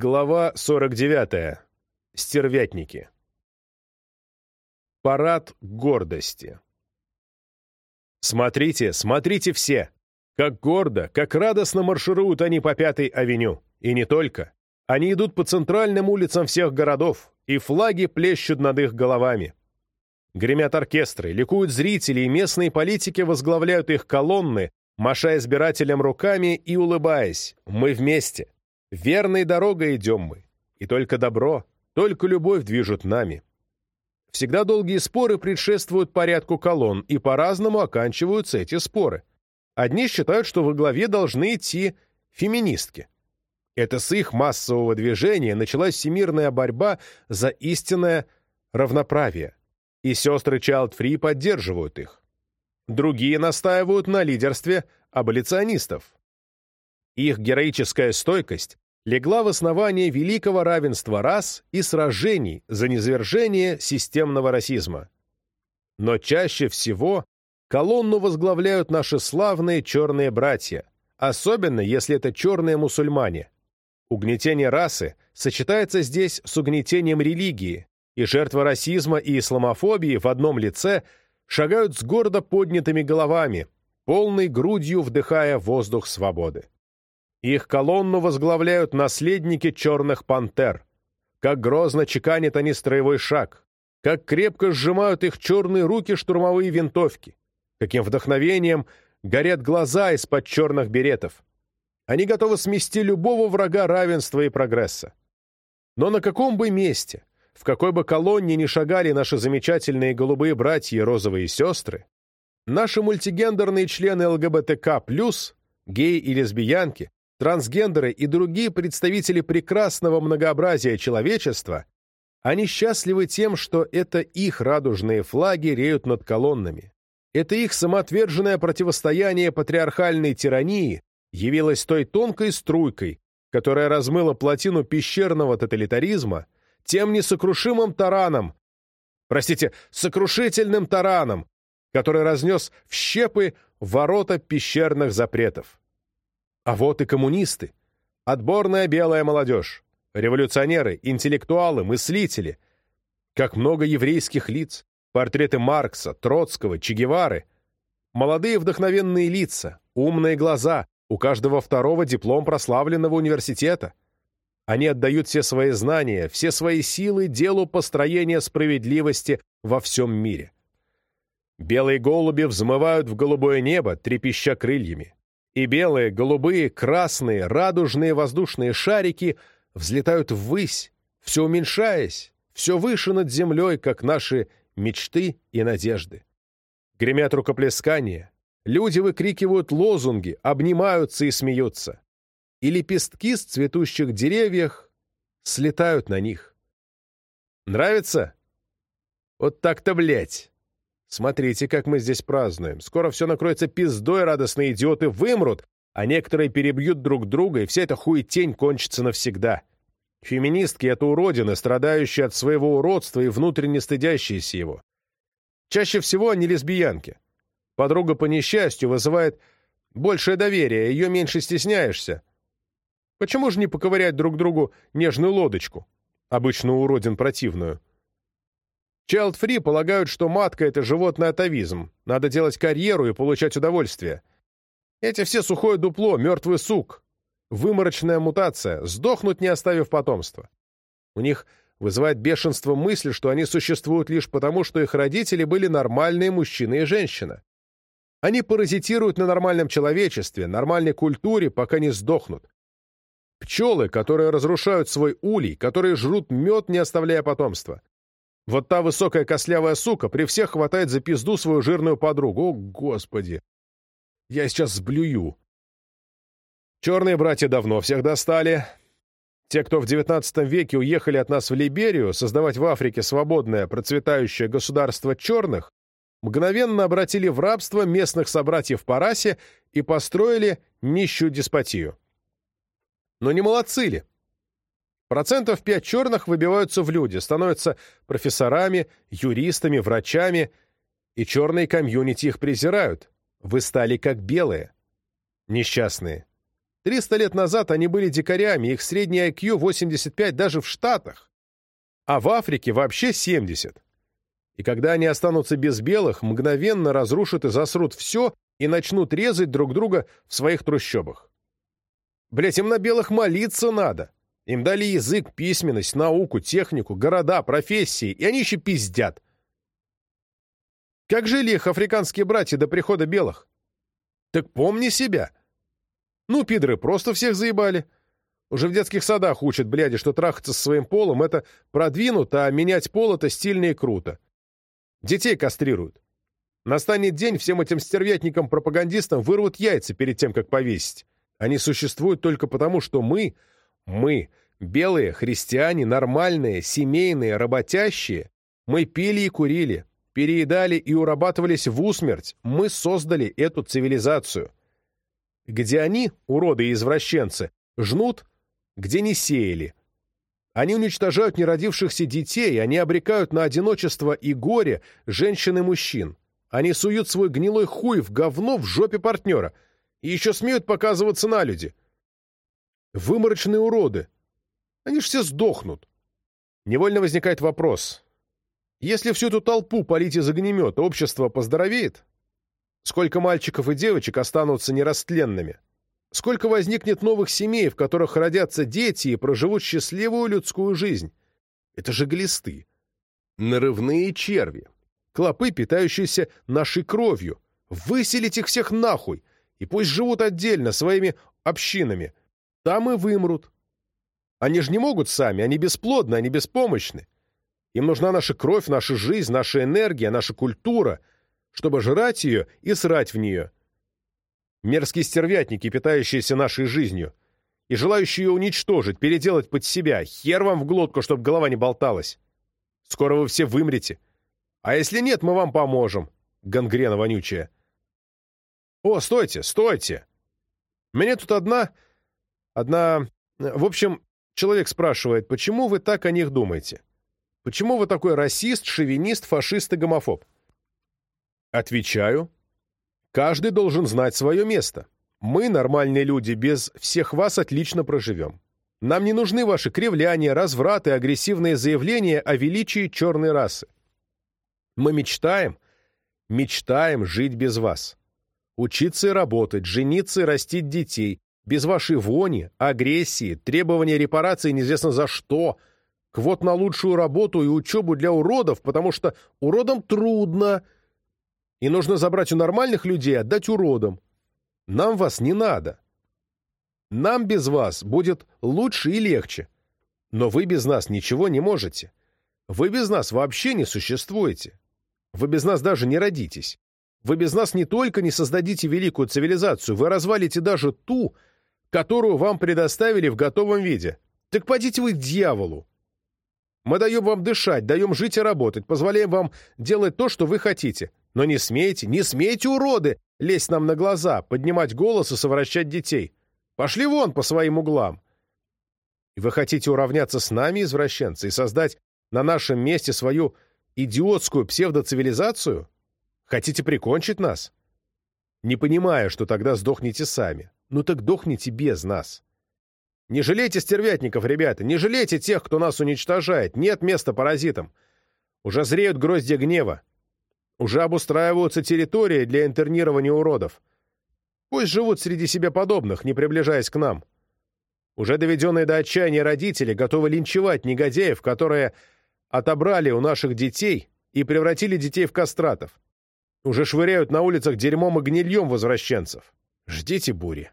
Глава 49. Стервятники. Парад гордости. Смотрите, смотрите все! Как гордо, как радостно маршируют они по Пятой авеню. И не только. Они идут по центральным улицам всех городов, и флаги плещут над их головами. Гремят оркестры, ликуют зрители, и местные политики возглавляют их колонны, маша избирателям руками и улыбаясь. Мы вместе. Верной дорогой идем мы, и только добро, только любовь движут нами. Всегда долгие споры предшествуют порядку колонн, и по-разному оканчиваются эти споры. Одни считают, что во главе должны идти феминистки. Это с их массового движения началась всемирная борьба за истинное равноправие, и сестры Child Free поддерживают их. Другие настаивают на лидерстве аболиционистов. Их героическая стойкость легла в основание великого равенства рас и сражений за низвержение системного расизма. Но чаще всего колонну возглавляют наши славные черные братья, особенно если это черные мусульмане. Угнетение расы сочетается здесь с угнетением религии, и жертвы расизма и исламофобии в одном лице шагают с гордо поднятыми головами, полной грудью вдыхая воздух свободы. Их колонну возглавляют наследники черных пантер. Как грозно чеканят они строевой шаг, как крепко сжимают их черные руки штурмовые винтовки, каким вдохновением горят глаза из-под черных беретов. Они готовы смести любого врага равенства и прогресса. Но на каком бы месте, в какой бы колонне ни шагали наши замечательные голубые братья и розовые сестры, наши мультигендерные члены ЛГБТК+, геи и лесбиянки, трансгендеры и другие представители прекрасного многообразия человечества, они счастливы тем, что это их радужные флаги реют над колоннами. Это их самоотверженное противостояние патриархальной тирании явилось той тонкой струйкой, которая размыла плотину пещерного тоталитаризма, тем несокрушимым тараном, простите, сокрушительным тараном, который разнес в щепы ворота пещерных запретов. А вот и коммунисты. Отборная белая молодежь. Революционеры, интеллектуалы, мыслители. Как много еврейских лиц. Портреты Маркса, Троцкого, Че Гевары. Молодые вдохновенные лица, умные глаза, у каждого второго диплом прославленного университета. Они отдают все свои знания, все свои силы делу построения справедливости во всем мире. Белые голуби взмывают в голубое небо, трепеща крыльями и белые, голубые, красные, радужные воздушные шарики взлетают ввысь, все уменьшаясь, все выше над землей, как наши мечты и надежды. Гремят рукоплескания, люди выкрикивают лозунги, обнимаются и смеются. И лепестки с цветущих деревьев слетают на них. Нравится? Вот так-то, блядь! Смотрите, как мы здесь празднуем. Скоро все накроется пиздой, радостные идиоты вымрут, а некоторые перебьют друг друга, и вся эта хуетень кончится навсегда. Феминистки — это уродины, страдающие от своего уродства и внутренне стыдящиеся его. Чаще всего они лесбиянки. Подруга по несчастью вызывает большее доверие, ее меньше стесняешься. Почему же не поковырять друг другу нежную лодочку, обычно уродин противную? Child полагают, что матка — это животный атовизм. Надо делать карьеру и получать удовольствие. Эти все сухое дупло, мертвый сук. Выморочная мутация, сдохнуть, не оставив потомства. У них вызывает бешенство мысль, что они существуют лишь потому, что их родители были нормальные мужчина и женщина. Они паразитируют на нормальном человечестве, нормальной культуре, пока не сдохнут. Пчелы, которые разрушают свой улей, которые жрут мед, не оставляя потомства. Вот та высокая кослявая сука при всех хватает за пизду свою жирную подругу. О, господи! Я сейчас сблюю. Черные братья давно всех достали. Те, кто в XIX веке уехали от нас в Либерию создавать в Африке свободное, процветающее государство черных, мгновенно обратили в рабство местных собратьев по расе и построили нищую деспотию. Но не молодцы ли? Процентов пять черных выбиваются в люди, становятся профессорами, юристами, врачами, и черные комьюнити их презирают. Вы стали как белые. Несчастные. Триста лет назад они были дикарями, их средний IQ 85 даже в Штатах, а в Африке вообще 70. И когда они останутся без белых, мгновенно разрушат и засрут все и начнут резать друг друга в своих трущобах. Блять, им на белых молиться надо. Им дали язык, письменность, науку, технику, города, профессии, и они еще пиздят. Как жили их африканские братья до прихода белых? Так помни себя. Ну, пидоры просто всех заебали. Уже в детских садах учат, бляди, что трахаться с своим полом — это продвинуто, а менять пол — это стильно и круто. Детей кастрируют. Настанет день, всем этим стервятникам-пропагандистам вырвут яйца перед тем, как повесить. Они существуют только потому, что мы, мы, белые, христиане, нормальные, семейные, работящие, мы пили и курили, переедали и урабатывались в усмерть. Мы создали эту цивилизацию где они, уроды и извращенцы, жнут, где не сеяли. Они уничтожают неродившихся детей, они обрекают на одиночество и горе женщин и мужчин. Они суют свой гнилой хуй в говно в жопе партнера и еще смеют показываться на люди. Выморочные уроды. Они ж все сдохнут. Невольно возникает вопрос. Если всю эту толпу полить из огнемета, общество поздоровеет? Сколько мальчиков и девочек останутся нерастленными? Сколько возникнет новых семей, в которых родятся дети и проживут счастливую людскую жизнь? Это же глисты. Нарывные черви. Клопы, питающиеся нашей кровью. Выселить их всех нахуй. И пусть живут отдельно, своими общинами. Там и вымрут. Они же не могут сами, они бесплодны, они беспомощны. Им нужна наша кровь, наша жизнь, наша энергия, наша культура — чтобы жрать ее и срать в нее. Мерзкие стервятники, питающиеся нашей жизнью, и желающие ее уничтожить, переделать под себя, хер вам в глотку, чтобы голова не болталась. Скоро вы все вымрете. А если нет, мы вам поможем, гангрена вонючая. О, стойте, стойте! Меня тут одна... Одна... В общем, человек спрашивает, почему вы так о них думаете? Почему вы такой расист, шовинист, фашист и гомофоб? Отвечаю. Каждый должен знать свое место. Мы, нормальные люди, без всех вас отлично проживем. Нам не нужны ваши кривляния, развраты, агрессивные заявления о величии черной расы. Мы мечтаем, мечтаем жить без вас. Учиться и работать, жениться и растить детей, без вашей вони, агрессии, требования репарации неизвестно за что, квот на лучшую работу и учебу для уродов, потому что уродам трудно – и нужно забрать у нормальных людей отдать уродам. Нам вас не надо. Нам без вас будет лучше и легче. Но вы без нас ничего не можете. Вы без нас вообще не существуете. Вы без нас даже не родитесь. Вы без нас не только не создадите великую цивилизацию, вы развалите даже ту, которую вам предоставили в готовом виде. Так подите вы к дьяволу. Мы даем вам дышать, даем жить и работать, позволяем вам делать то, что вы хотите. Но не смейте, не смейте, уроды, лезть нам на глаза, поднимать голос и совращать детей. Пошли вон по своим углам. Вы хотите уравняться с нами, извращенцы, и создать на нашем месте свою идиотскую псевдоцивилизацию? Хотите прикончить нас? Не понимая, что тогда сдохнете сами. Ну так дохните без нас. Не жалейте стервятников, ребята, не жалейте тех, кто нас уничтожает. Нет места паразитам. Уже зреют гроздья гнева. Уже обустраиваются территории для интернирования уродов. Пусть живут среди себе подобных, не приближаясь к нам. Уже доведенные до отчаяния родители готовы линчевать негодяев, которые отобрали у наших детей и превратили детей в кастратов. Уже швыряют на улицах дерьмом и гнильем возвращенцев. Ждите бури.